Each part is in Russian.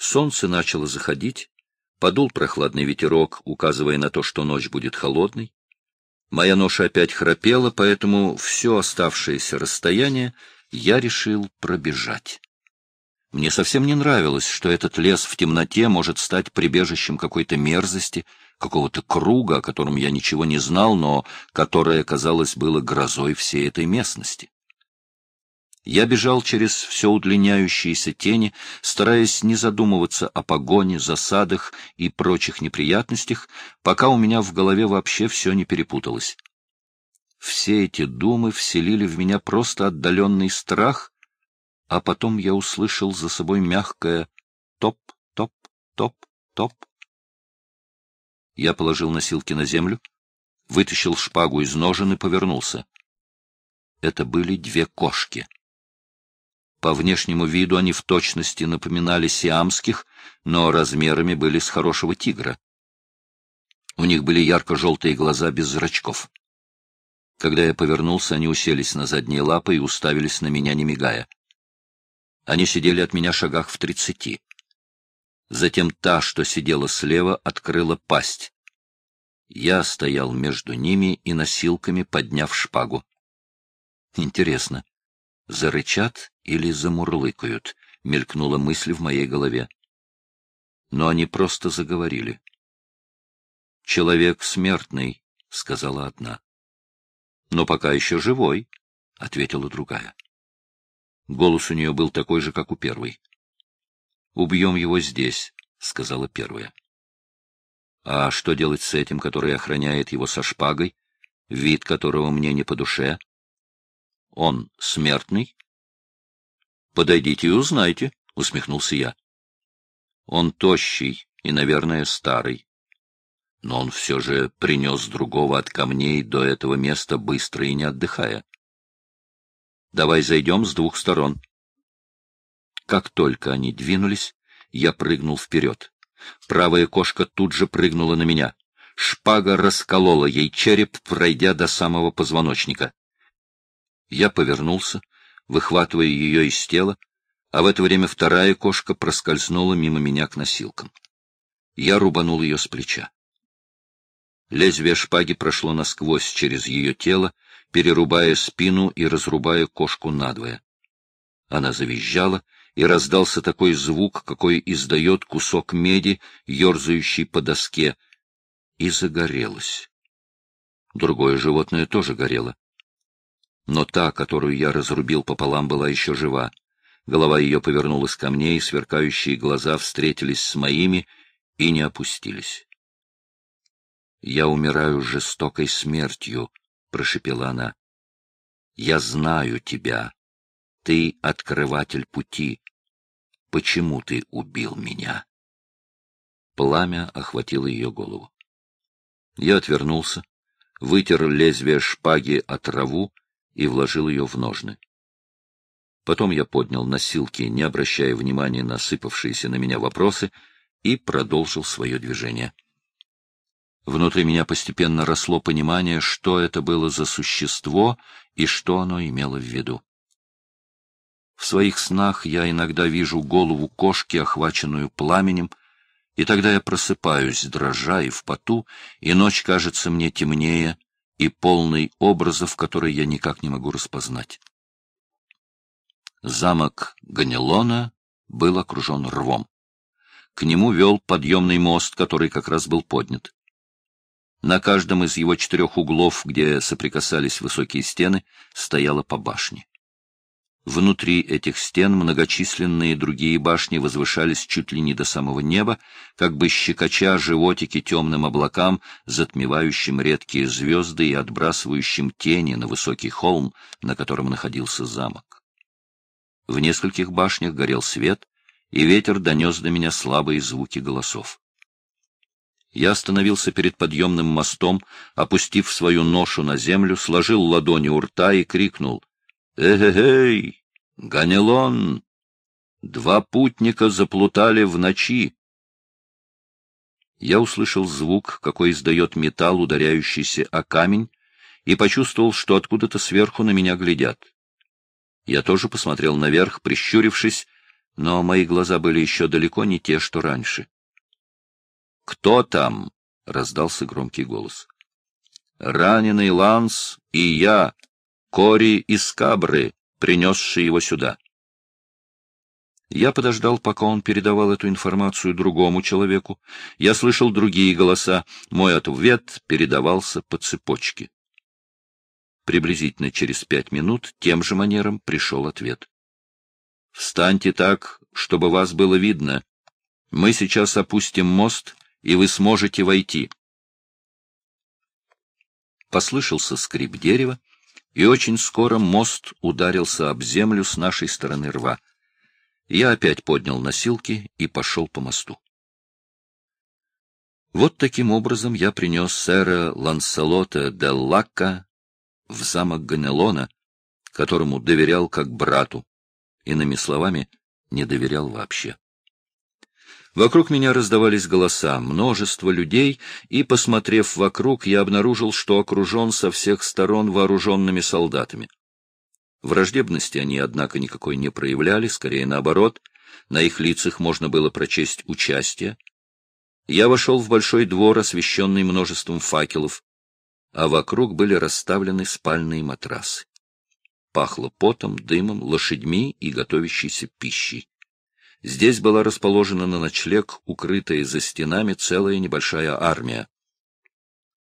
Солнце начало заходить, подул прохладный ветерок, указывая на то, что ночь будет холодной. Моя ноша опять храпела, поэтому все оставшееся расстояние я решил пробежать. Мне совсем не нравилось, что этот лес в темноте может стать прибежищем какой-то мерзости, какого-то круга, о котором я ничего не знал, но которое, казалось, было грозой всей этой местности. Я бежал через все удлиняющиеся тени, стараясь не задумываться о погоне, засадах и прочих неприятностях, пока у меня в голове вообще все не перепуталось. Все эти думы вселили в меня просто отдаленный страх, а потом я услышал за собой мягкое «топ-топ-топ-топ». Я положил носилки на землю, вытащил шпагу из ножен и повернулся. Это были две кошки. По внешнему виду они в точности напоминали сиамских, но размерами были с хорошего тигра. У них были ярко-желтые глаза без зрачков. Когда я повернулся, они уселись на задние лапы и уставились на меня, не мигая. Они сидели от меня шагах в тридцати. Затем та, что сидела слева, открыла пасть. Я стоял между ними и носилками, подняв шпагу. Интересно, зарычат или замурлыкают, мелькнула мысль в моей голове. Но они просто заговорили. «Человек смертный», — сказала одна. «Но пока еще живой», — ответила другая. Голос у нее был такой же, как у первой. «Убьем его здесь», — сказала первая. «А что делать с этим, который охраняет его со шпагой, вид которого мне не по душе?» Он смертный? Подойдите и узнайте, усмехнулся я. Он тощий и, наверное, старый. Но он все же принес другого от камней до этого места быстро и не отдыхая. Давай зайдем с двух сторон. Как только они двинулись, я прыгнул вперед. Правая кошка тут же прыгнула на меня. Шпага расколола ей череп, пройдя до самого позвоночника. Я повернулся, выхватывая ее из тела, а в это время вторая кошка проскользнула мимо меня к носилкам. Я рубанул ее с плеча. Лезвие шпаги прошло насквозь через ее тело, перерубая спину и разрубая кошку надвое. Она завизжала, и раздался такой звук, какой издает кусок меди, ерзающий по доске, и загорелась. Другое животное тоже горело но та, которую я разрубил пополам, была еще жива. Голова ее повернулась ко мне, и сверкающие глаза встретились с моими и не опустились. — Я умираю жестокой смертью, — прошепела она. — Я знаю тебя. Ты открыватель пути. Почему ты убил меня? Пламя охватило ее голову. Я отвернулся, вытер лезвие шпаги от траву и вложил ее в ножны. Потом я поднял носилки, не обращая внимания на сыпавшиеся на меня вопросы, и продолжил свое движение. Внутри меня постепенно росло понимание, что это было за существо и что оно имело в виду. В своих снах я иногда вижу голову кошки, охваченную пламенем, и тогда я просыпаюсь, дрожа и в поту, и ночь кажется мне темнее, и полный образов, которые я никак не могу распознать. Замок Ганелона был окружен рвом. К нему вел подъемный мост, который как раз был поднят. На каждом из его четырех углов, где соприкасались высокие стены, стояла по башне. Внутри этих стен многочисленные другие башни возвышались чуть ли не до самого неба, как бы щекоча животики темным облакам, затмевающим редкие звезды и отбрасывающим тени на высокий холм, на котором находился замок. В нескольких башнях горел свет, и ветер донес до меня слабые звуки голосов. Я остановился перед подъемным мостом, опустив свою ношу на землю, сложил ладони у рта и крикнул — Эй, Ганелон! Два путника заплутали в ночи. Я услышал звук, какой издает металл, ударяющийся о камень, и почувствовал, что откуда-то сверху на меня глядят. Я тоже посмотрел наверх, прищурившись, но мои глаза были еще далеко не те, что раньше. «Кто там?» — раздался громкий голос. «Раненый Ланс и я, Кори из Кабры, принесший его сюда». Я подождал, пока он передавал эту информацию другому человеку. Я слышал другие голоса. Мой ответ передавался по цепочке. Приблизительно через пять минут тем же манером пришел ответ. «Встаньте так, чтобы вас было видно. Мы сейчас опустим мост, и вы сможете войти». Послышался скрип дерева, и очень скоро мост ударился об землю с нашей стороны рва. Я опять поднял носилки и пошел по мосту. Вот таким образом я принес сэра Ланселота де Лакка в замок Ганелона, которому доверял как брату, иными словами, не доверял вообще. Вокруг меня раздавались голоса, множество людей, и, посмотрев вокруг, я обнаружил, что окружен со всех сторон вооруженными солдатами. Враждебности они, однако, никакой не проявляли, скорее наоборот. На их лицах можно было прочесть участие. Я вошел в большой двор, освещенный множеством факелов, а вокруг были расставлены спальные матрасы. Пахло потом, дымом, лошадьми и готовящейся пищей. Здесь была расположена на ночлег, укрытая за стенами, целая небольшая армия.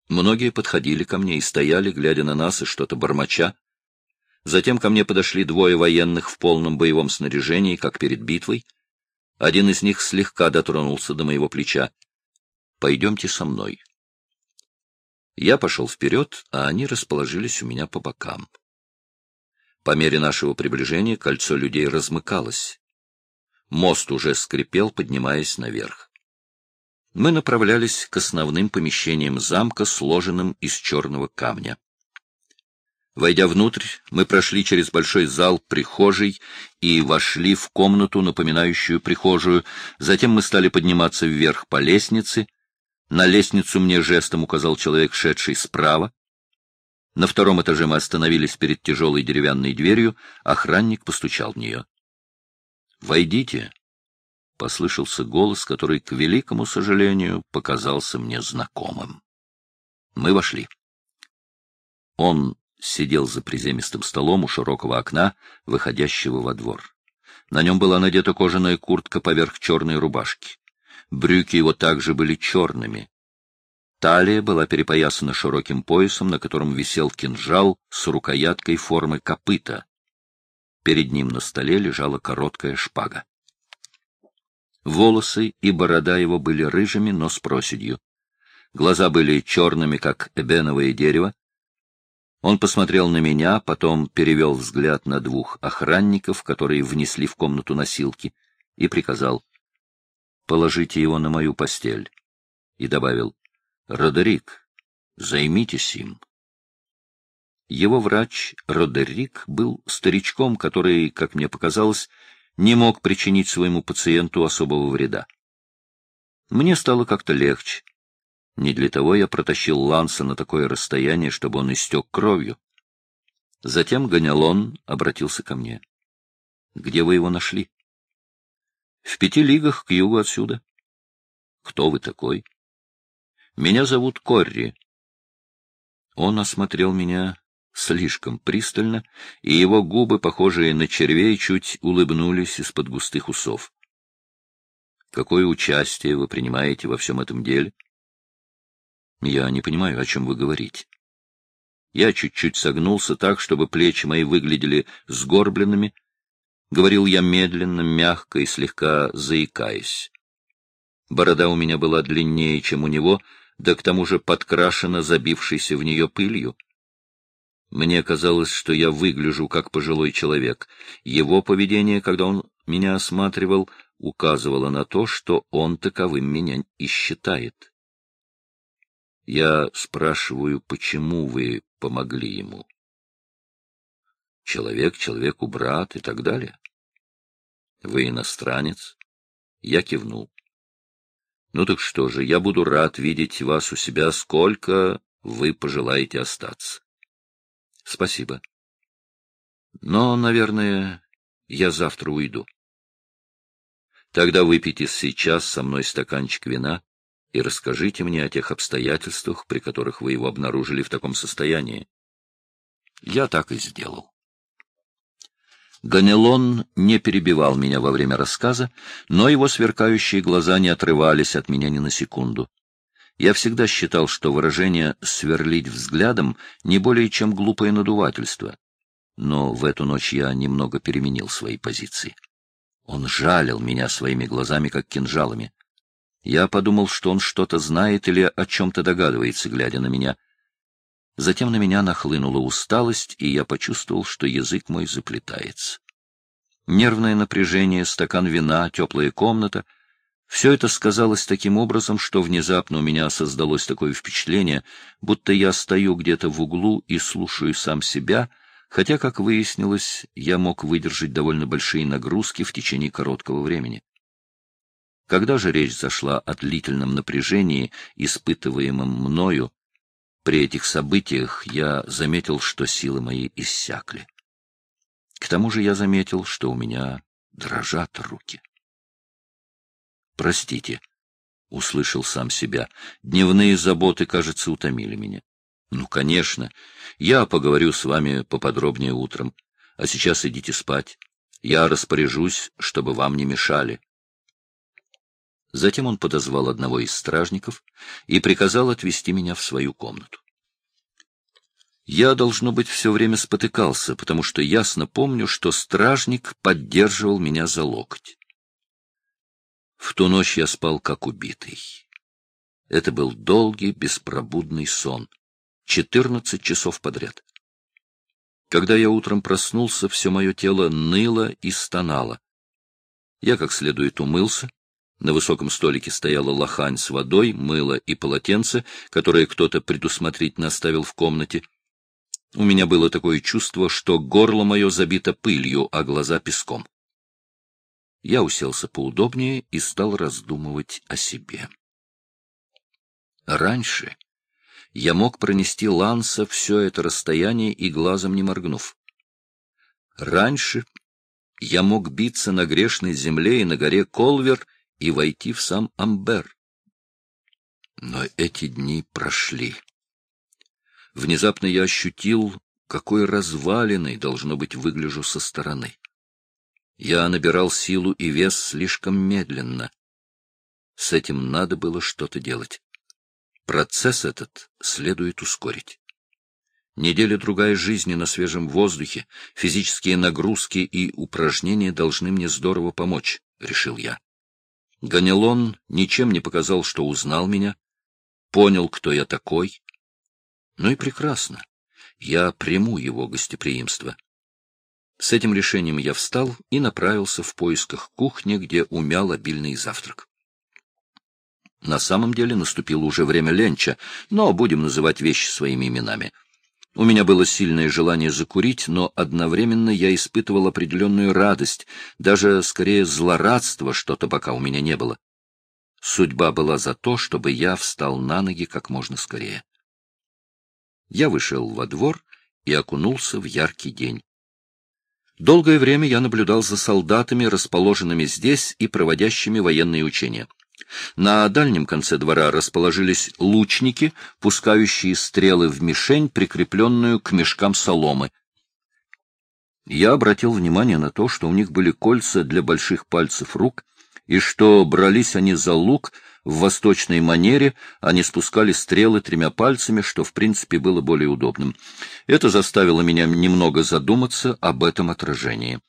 Многие подходили ко мне и стояли, глядя на нас и что-то бормоча. Затем ко мне подошли двое военных в полном боевом снаряжении, как перед битвой. Один из них слегка дотронулся до моего плеча. «Пойдемте со мной». Я пошел вперед, а они расположились у меня по бокам. По мере нашего приближения кольцо людей размыкалось. Мост уже скрипел, поднимаясь наверх. Мы направлялись к основным помещениям замка, сложенным из черного камня. Войдя внутрь, мы прошли через большой зал прихожей и вошли в комнату, напоминающую прихожую. Затем мы стали подниматься вверх по лестнице. На лестницу мне жестом указал человек, шедший справа. На втором этаже мы остановились перед тяжелой деревянной дверью. Охранник постучал в нее. «Войдите!» — послышался голос, который, к великому сожалению, показался мне знакомым. Мы вошли. Он сидел за приземистым столом у широкого окна, выходящего во двор. На нем была надета кожаная куртка поверх черной рубашки. Брюки его также были черными. Талия была перепоясана широким поясом, на котором висел кинжал с рукояткой формы копыта. Перед ним на столе лежала короткая шпага. Волосы и борода его были рыжими, но с проседью. Глаза были черными, как эбеновое дерево, он посмотрел на меня, потом перевел взгляд на двух охранников, которые внесли в комнату носилки, и приказал «Положите его на мою постель». И добавил «Родерик, займитесь им». Его врач Родерик был старичком, который, как мне показалось, не мог причинить своему пациенту особого вреда. Мне стало как-то легче. Не для того я протащил Ланса на такое расстояние, чтобы он истек кровью. Затем Ганялон обратился ко мне. — Где вы его нашли? — В пяти лигах к югу отсюда. — Кто вы такой? — Меня зовут Корри. Он осмотрел меня слишком пристально, и его губы, похожие на червей, чуть улыбнулись из-под густых усов. — Какое участие вы принимаете во всем этом деле? — я не понимаю, о чем вы говорите. Я чуть-чуть согнулся так, чтобы плечи мои выглядели сгорбленными. Говорил я медленно, мягко и слегка заикаясь. Борода у меня была длиннее, чем у него, да к тому же подкрашена забившейся в нее пылью. Мне казалось, что я выгляжу как пожилой человек. Его поведение, когда он меня осматривал, указывало на то, что он таковым меня и считает. Я спрашиваю, почему вы помогли ему? Человек, человеку брат и так далее. Вы иностранец? Я кивнул. Ну так что же, я буду рад видеть вас у себя, сколько вы пожелаете остаться. Спасибо. Но, наверное, я завтра уйду. Тогда выпейте сейчас со мной стаканчик вина и расскажите мне о тех обстоятельствах, при которых вы его обнаружили в таком состоянии. Я так и сделал. Ганелон не перебивал меня во время рассказа, но его сверкающие глаза не отрывались от меня ни на секунду. Я всегда считал, что выражение «сверлить взглядом» не более чем глупое надувательство. Но в эту ночь я немного переменил свои позиции. Он жалил меня своими глазами, как кинжалами. Я подумал, что он что-то знает или о чем-то догадывается, глядя на меня — Затем на меня нахлынула усталость, и я почувствовал, что язык мой заплетается. Нервное напряжение, стакан вина, теплая комната — все это сказалось таким образом, что внезапно у меня создалось такое впечатление, будто я стою где-то в углу и слушаю сам себя, хотя, как выяснилось, я мог выдержать довольно большие нагрузки в течение короткого времени. Когда же речь зашла о длительном напряжении, испытываемом мною, при этих событиях я заметил, что силы мои иссякли. К тому же я заметил, что у меня дрожат руки. «Простите», — услышал сам себя, — «дневные заботы, кажется, утомили меня». «Ну, конечно. Я поговорю с вами поподробнее утром. А сейчас идите спать. Я распоряжусь, чтобы вам не мешали». Затем он подозвал одного из стражников и приказал отвести меня в свою комнату. Я, должно быть, все время спотыкался, потому что ясно помню, что стражник поддерживал меня за локоть. В ту ночь я спал как убитый. Это был долгий, беспробудный сон. Четырнадцать часов подряд. Когда я утром проснулся, все мое тело ныло и стонало. Я как следует умылся, на высоком столике стояла лохань с водой, мыло и полотенце, которое кто-то предусмотрительно оставил в комнате. У меня было такое чувство, что горло мое забито пылью, а глаза песком. Я уселся поудобнее и стал раздумывать о себе. Раньше я мог пронести Ланса все это расстояние и глазом не моргнув. Раньше я мог биться на грешной земле и на горе Колвер — и войти в сам Амбер. Но эти дни прошли. Внезапно я ощутил, какой развалиной, должно быть, выгляжу со стороны. Я набирал силу и вес слишком медленно. С этим надо было что-то делать. Процесс этот следует ускорить. Неделя-другая жизни на свежем воздухе, физические нагрузки и упражнения должны мне здорово помочь, — решил я. Ганелон ничем не показал, что узнал меня, понял, кто я такой. Ну и прекрасно. Я приму его гостеприимство. С этим решением я встал и направился в поисках кухни, где умял обильный завтрак. На самом деле наступило уже время ленча, но будем называть вещи своими именами — у меня было сильное желание закурить, но одновременно я испытывал определенную радость, даже скорее злорадство, что табака у меня не было. Судьба была за то, чтобы я встал на ноги как можно скорее. Я вышел во двор и окунулся в яркий день. Долгое время я наблюдал за солдатами, расположенными здесь и проводящими военные учения. На дальнем конце двора расположились лучники, пускающие стрелы в мишень, прикрепленную к мешкам соломы. Я обратил внимание на то, что у них были кольца для больших пальцев рук, и что брались они за лук в восточной манере, они спускали стрелы тремя пальцами, что в принципе было более удобным. Это заставило меня немного задуматься об этом отражении.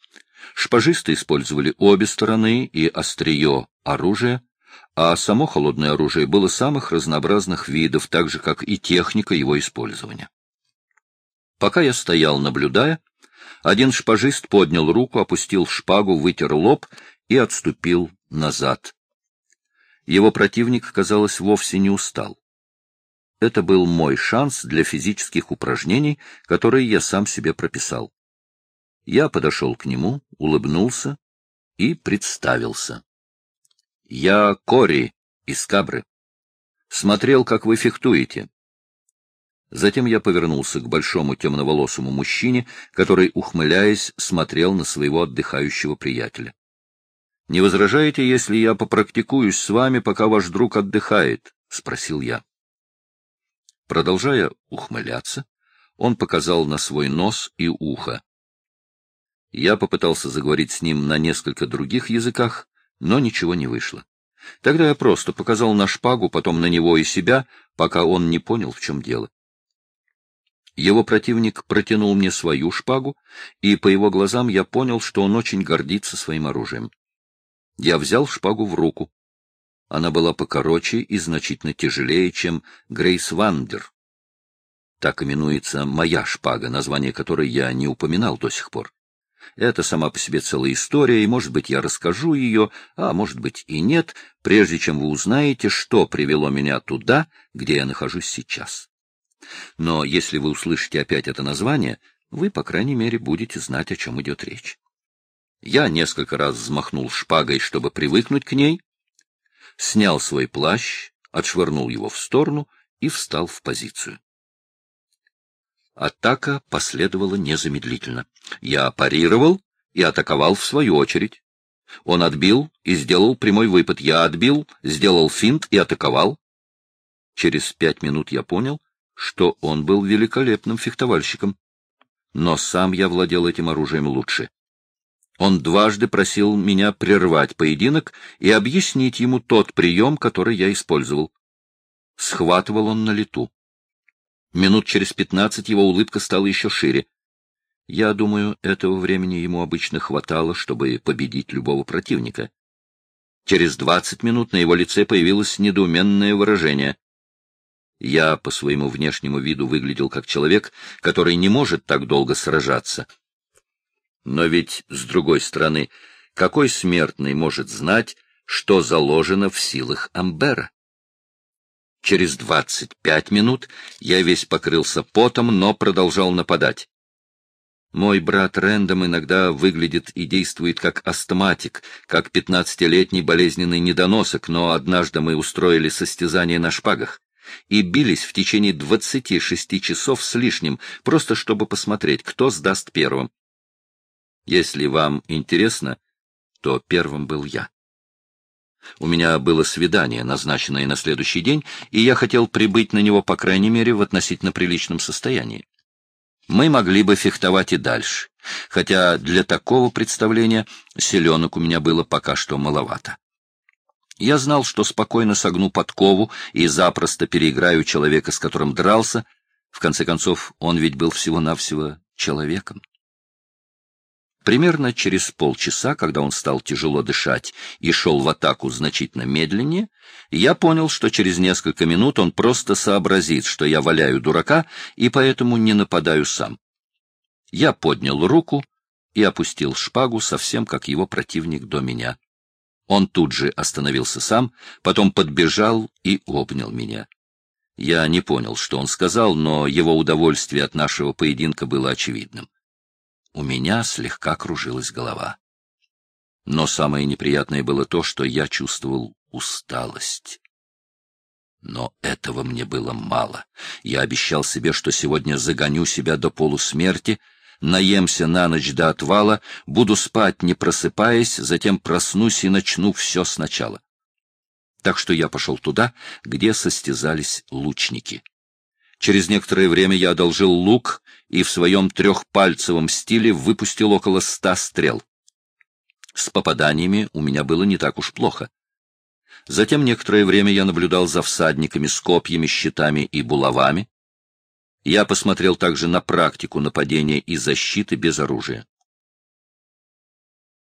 Шпажисты использовали обе стороны и острие оружия, а само холодное оружие было самых разнообразных видов, так же, как и техника его использования. Пока я стоял, наблюдая, один шпажист поднял руку, опустил шпагу, вытер лоб и отступил назад. Его противник, казалось, вовсе не устал. Это был мой шанс для физических упражнений, которые я сам себе прописал. Я подошел к нему, улыбнулся и представился. Я Кори из Кабры. Смотрел, как вы фехтуете. Затем я повернулся к большому темноволосому мужчине, который, ухмыляясь, смотрел на своего отдыхающего приятеля. Не возражаете, если я попрактикуюсь с вами, пока ваш друг отдыхает? — спросил я. Продолжая ухмыляться, он показал на свой нос и ухо. Я попытался заговорить с ним на несколько других языках, но ничего не вышло. Тогда я просто показал на шпагу, потом на него и себя, пока он не понял, в чем дело. Его противник протянул мне свою шпагу, и по его глазам я понял, что он очень гордится своим оружием. Я взял шпагу в руку. Она была покороче и значительно тяжелее, чем Грейс Вандер. Так именуется моя шпага, название которой я не упоминал до сих пор. Это сама по себе целая история, и, может быть, я расскажу ее, а может быть и нет, прежде чем вы узнаете, что привело меня туда, где я нахожусь сейчас. Но если вы услышите опять это название, вы, по крайней мере, будете знать, о чем идет речь. Я несколько раз взмахнул шпагой, чтобы привыкнуть к ней, снял свой плащ, отшвырнул его в сторону и встал в позицию. Атака последовала незамедлительно. Я парировал и атаковал в свою очередь. Он отбил и сделал прямой выпад. Я отбил, сделал финт и атаковал. Через пять минут я понял, что он был великолепным фехтовальщиком. Но сам я владел этим оружием лучше. Он дважды просил меня прервать поединок и объяснить ему тот прием, который я использовал. Схватывал он на лету. Минут через пятнадцать его улыбка стала еще шире. Я думаю, этого времени ему обычно хватало, чтобы победить любого противника. Через двадцать минут на его лице появилось недоуменное выражение. Я по своему внешнему виду выглядел как человек, который не может так долго сражаться. Но ведь, с другой стороны, какой смертный может знать, что заложено в силах Амбера? Через двадцать пять минут я весь покрылся потом, но продолжал нападать. Мой брат Рэндом иногда выглядит и действует как астматик, как пятнадцатилетний болезненный недоносок, но однажды мы устроили состязание на шпагах и бились в течение двадцати шести часов с лишним, просто чтобы посмотреть, кто сдаст первым. Если вам интересно, то первым был я. У меня было свидание, назначенное на следующий день, и я хотел прибыть на него, по крайней мере, в относительно приличном состоянии. Мы могли бы фехтовать и дальше, хотя для такого представления селенок у меня было пока что маловато. Я знал, что спокойно согну подкову и запросто переиграю человека, с которым дрался. В конце концов, он ведь был всего-навсего человеком. Примерно через полчаса, когда он стал тяжело дышать и шел в атаку значительно медленнее, я понял, что через несколько минут он просто сообразит, что я валяю дурака и поэтому не нападаю сам. Я поднял руку и опустил шпагу, совсем как его противник до меня. Он тут же остановился сам, потом подбежал и обнял меня. Я не понял, что он сказал, но его удовольствие от нашего поединка было очевидным. У меня слегка кружилась голова. Но самое неприятное было то, что я чувствовал усталость. Но этого мне было мало. Я обещал себе, что сегодня загоню себя до полусмерти, наемся на ночь до отвала, буду спать, не просыпаясь, затем проснусь и начну все сначала. Так что я пошел туда, где состязались лучники. Через некоторое время я одолжил лук и в своем трехпальцевом стиле выпустил около ста стрел. С попаданиями у меня было не так уж плохо. Затем некоторое время я наблюдал за всадниками с копьями, щитами и булавами. Я посмотрел также на практику нападения и защиты без оружия.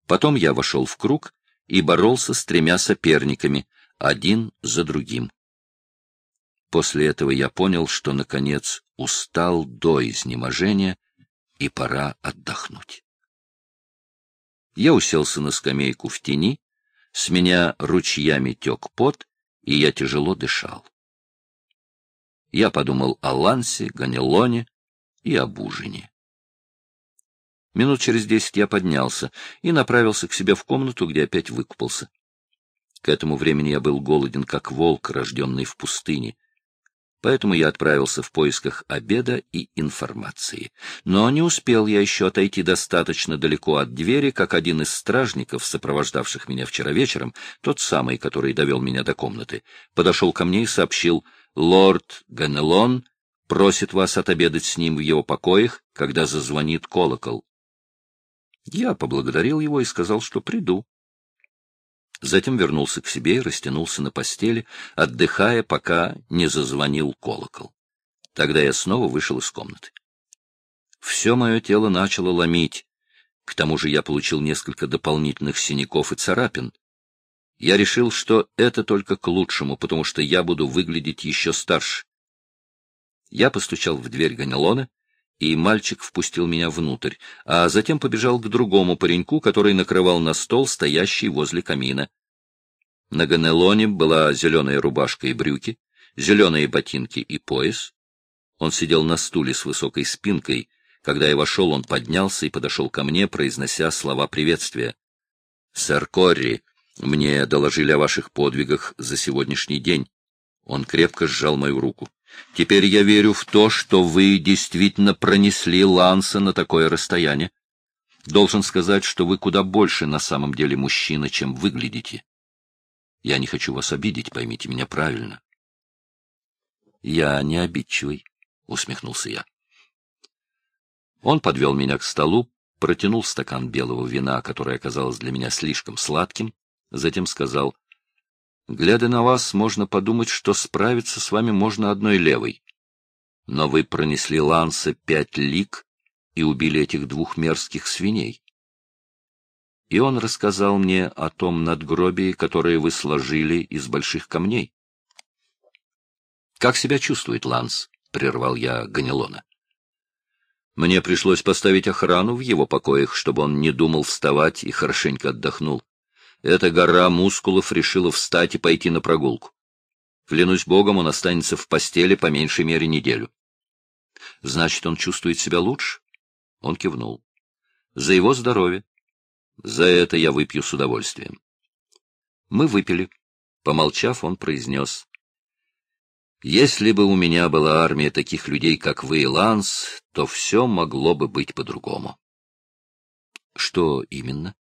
Потом я вошел в круг и боролся с тремя соперниками, один за другим. После этого я понял, что, наконец, устал до изнеможения, и пора отдохнуть. Я уселся на скамейку в тени, с меня ручьями тек пот, и я тяжело дышал. Я подумал о Лансе, Ганелоне и об ужине. Минут через десять я поднялся и направился к себе в комнату, где опять выкупался. К этому времени я был голоден, как волк, рожденный в пустыне. Поэтому я отправился в поисках обеда и информации. Но не успел я еще отойти достаточно далеко от двери, как один из стражников, сопровождавших меня вчера вечером, тот самый, который довел меня до комнаты, подошел ко мне и сообщил, «Лорд Ганелон просит вас отобедать с ним в его покоях, когда зазвонит колокол». Я поблагодарил его и сказал, что приду. Затем вернулся к себе и растянулся на постели, отдыхая, пока не зазвонил колокол. Тогда я снова вышел из комнаты. Все мое тело начало ломить. К тому же я получил несколько дополнительных синяков и царапин. Я решил, что это только к лучшему, потому что я буду выглядеть еще старше. Я постучал в дверь Ганелона, и мальчик впустил меня внутрь, а затем побежал к другому пареньку, который накрывал на стол, стоящий возле камина. На Ганелоне была зеленая рубашка и брюки, зеленые ботинки и пояс. Он сидел на стуле с высокой спинкой. Когда я вошел, он поднялся и подошел ко мне, произнося слова приветствия. — Сэр Корри, мне доложили о ваших подвигах за сегодняшний день. Он крепко сжал мою руку. Теперь я верю в то, что вы действительно пронесли Ланса на такое расстояние. Должен сказать, что вы куда больше на самом деле мужчина, чем выглядите. Я не хочу вас обидеть, поймите меня правильно. Я не обидчивый, — усмехнулся я. Он подвел меня к столу, протянул стакан белого вина, которое оказалось для меня слишком сладким, затем сказал, Глядя на вас, можно подумать, что справиться с вами можно одной левой. Но вы пронесли ланса пять лик и убили этих двух мерзких свиней. И он рассказал мне о том надгробии, которое вы сложили из больших камней. — Как себя чувствует Ланс? — прервал я Ганелона. Мне пришлось поставить охрану в его покоях, чтобы он не думал вставать и хорошенько отдохнул. Эта гора мускулов решила встать и пойти на прогулку. Клянусь богом, он останется в постели по меньшей мере неделю. Значит, он чувствует себя лучше? Он кивнул. За его здоровье. За это я выпью с удовольствием. Мы выпили. Помолчав, он произнес. Если бы у меня была армия таких людей, как вы и Ланс, то все могло бы быть по-другому. Что именно?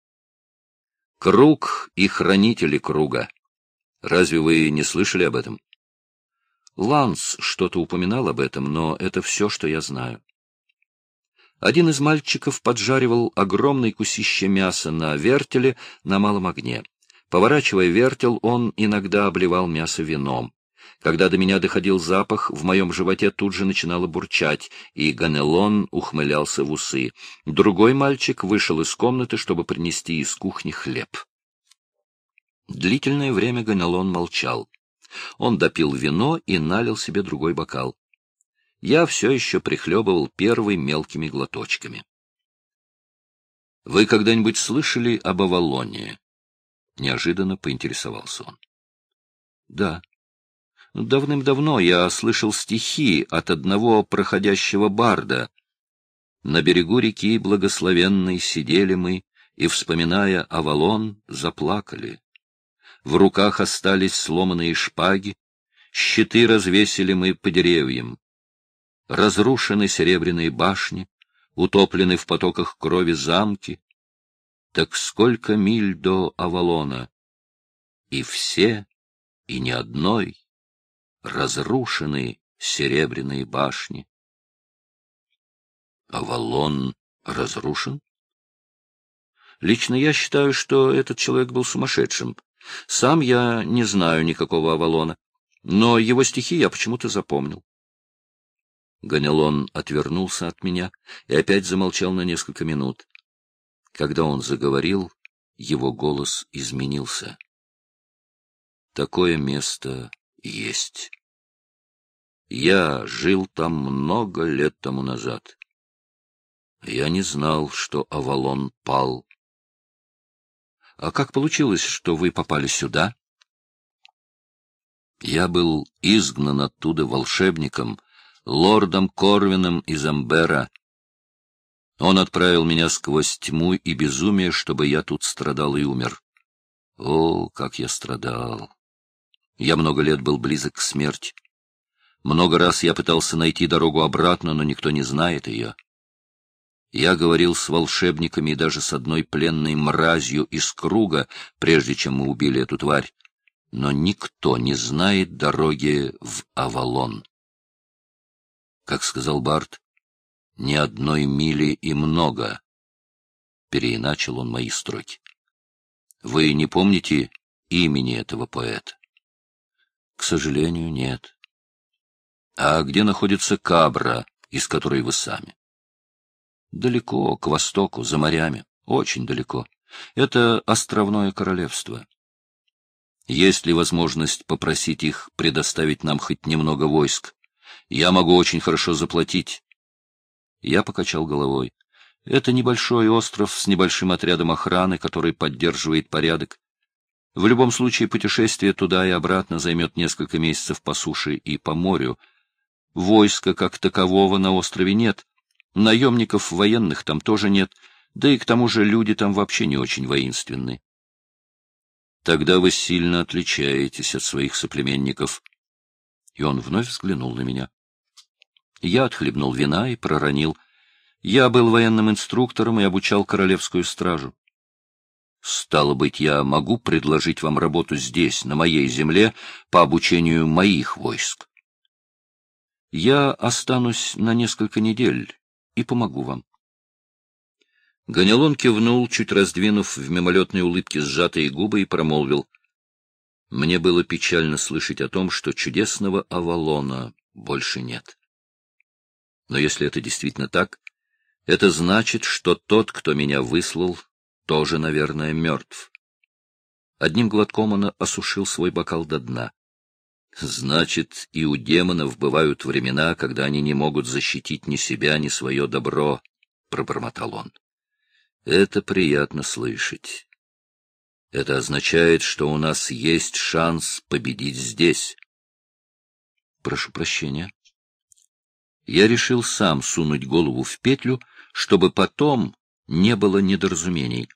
Круг и хранители круга. Разве вы не слышали об этом? Ланс что-то упоминал об этом, но это все, что я знаю. Один из мальчиков поджаривал огромное кусище мяса на вертеле на малом огне. Поворачивая вертел, он иногда обливал мясо вином. Когда до меня доходил запах, в моем животе тут же начинало бурчать, и Ганелон ухмылялся в усы. Другой мальчик вышел из комнаты, чтобы принести из кухни хлеб. Длительное время Ганелон молчал. Он допил вино и налил себе другой бокал. Я все еще прихлебывал первый мелкими глоточками. — Вы когда-нибудь слышали об Авалоне? — неожиданно поинтересовался он. — Да. Давным-давно я слышал стихи от одного проходящего барда. На берегу реки благословенной сидели мы, и, вспоминая Авалон, заплакали. В руках остались сломанные шпаги, щиты развесили мы по деревьям. Разрушены серебряные башни, утоплены в потоках крови замки. Так сколько миль до Авалона? И все, и ни одной разрушены серебряные башни. Авалон разрушен? Лично я считаю, что этот человек был сумасшедшим. Сам я не знаю никакого Авалона, но его стихи я почему-то запомнил. Ганелон отвернулся от меня и опять замолчал на несколько минут. Когда он заговорил, его голос изменился. Такое место есть. Я жил там много лет тому назад. Я не знал, что Авалон пал. А как получилось, что вы попали сюда? Я был изгнан оттуда волшебником, лордом Корвином из Амбера. Он отправил меня сквозь тьму и безумие, чтобы я тут страдал и умер. О, как я страдал! Я много лет был близок к смерти. Много раз я пытался найти дорогу обратно, но никто не знает ее. Я говорил с волшебниками и даже с одной пленной мразью из круга, прежде чем мы убили эту тварь, но никто не знает дороги в Авалон. Как сказал Барт, ни одной мили и много. Переиначил он мои строки. Вы не помните имени этого поэта? Сожалению, нет. А где находится Кабра, из которой вы сами? Далеко, к востоку, за морями, очень далеко. Это островное королевство. Есть ли возможность попросить их предоставить нам хоть немного войск? Я могу очень хорошо заплатить. Я покачал головой. Это небольшой остров с небольшим отрядом охраны, который поддерживает порядок. В любом случае путешествие туда и обратно займет несколько месяцев по суше и по морю. Войска как такового на острове нет, наемников военных там тоже нет, да и к тому же люди там вообще не очень воинственны. Тогда вы сильно отличаетесь от своих соплеменников. И он вновь взглянул на меня. Я отхлебнул вина и проронил. Я был военным инструктором и обучал королевскую стражу. Стало быть, я могу предложить вам работу здесь, на моей земле, по обучению моих войск. Я останусь на несколько недель и помогу вам. Ганелон кивнул, чуть раздвинув в мимолетной улыбке сжатые губы, и промолвил. Мне было печально слышать о том, что чудесного Авалона больше нет. Но если это действительно так, это значит, что тот, кто меня выслал, тоже, наверное, мертв. Одним глотком он осушил свой бокал до дна. Значит, и у демонов бывают времена, когда они не могут защитить ни себя, ни свое добро, — пробормотал он. Это приятно слышать. Это означает, что у нас есть шанс победить здесь. Прошу прощения. Я решил сам сунуть голову в петлю, чтобы потом не было недоразумений.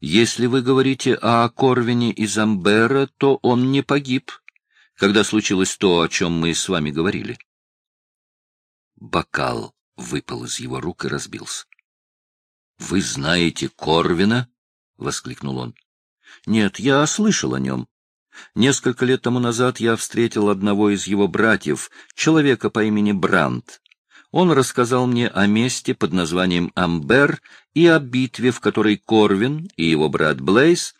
Если вы говорите о Корвине из Амбера, то он не погиб, когда случилось то, о чем мы с вами говорили. Бокал выпал из его рук и разбился. — Вы знаете Корвина? — воскликнул он. — Нет, я слышал о нем. Несколько лет тому назад я встретил одного из его братьев, человека по имени Брандт. Он рассказал мне о месте под названием Амбер и о битве, в которой Корвин и его брат Блейз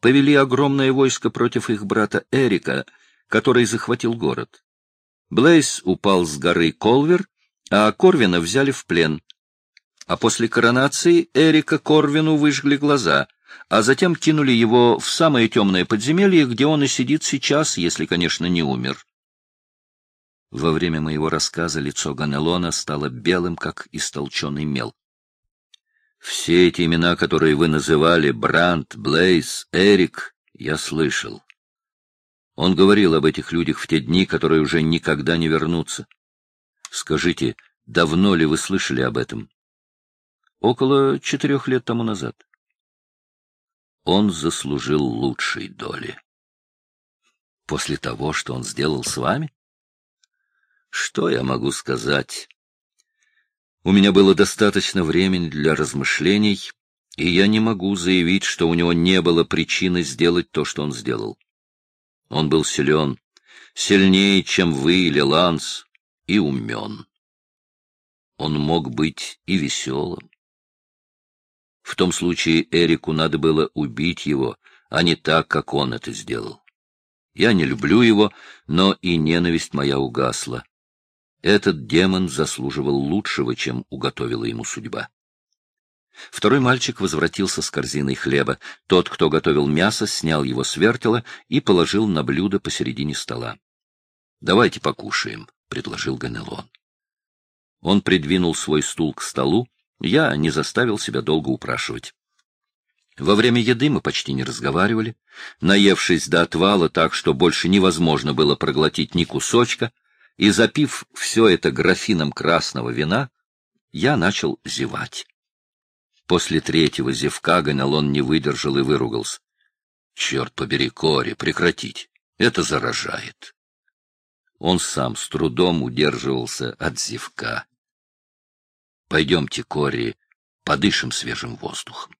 повели огромное войско против их брата Эрика, который захватил город. Блейз упал с горы Колвер, а Корвина взяли в плен. А после коронации Эрика Корвину выжгли глаза, а затем кинули его в самое темное подземелье, где он и сидит сейчас, если, конечно, не умер. Во время моего рассказа лицо Ганелона стало белым, как истолченный мел. Все эти имена, которые вы называли, Брандт, Блейз, Эрик, я слышал. Он говорил об этих людях в те дни, которые уже никогда не вернутся. Скажите, давно ли вы слышали об этом? Около четырех лет тому назад. Он заслужил лучшей доли. После того, что он сделал с вами? Что я могу сказать? У меня было достаточно времени для размышлений, и я не могу заявить, что у него не было причины сделать то, что он сделал. Он был силен, сильнее, чем вы или Ланс, и умен. Он мог быть и веселым. В том случае Эрику надо было убить его, а не так, как он это сделал. Я не люблю его, но и ненависть моя угасла. Этот демон заслуживал лучшего, чем уготовила ему судьба. Второй мальчик возвратился с корзиной хлеба. Тот, кто готовил мясо, снял его с вертела и положил на блюдо посередине стола. — Давайте покушаем, — предложил Ганелон. Он придвинул свой стул к столу, я не заставил себя долго упрашивать. Во время еды мы почти не разговаривали. Наевшись до отвала так, что больше невозможно было проглотить ни кусочка, и запив все это графином красного вина, я начал зевать. После третьего зевка Ганелон не выдержал и выругался. — Черт побери, Кори, прекратить. Это заражает. Он сам с трудом удерживался от зевка. Пойдемте, Кори, подышим свежим воздухом.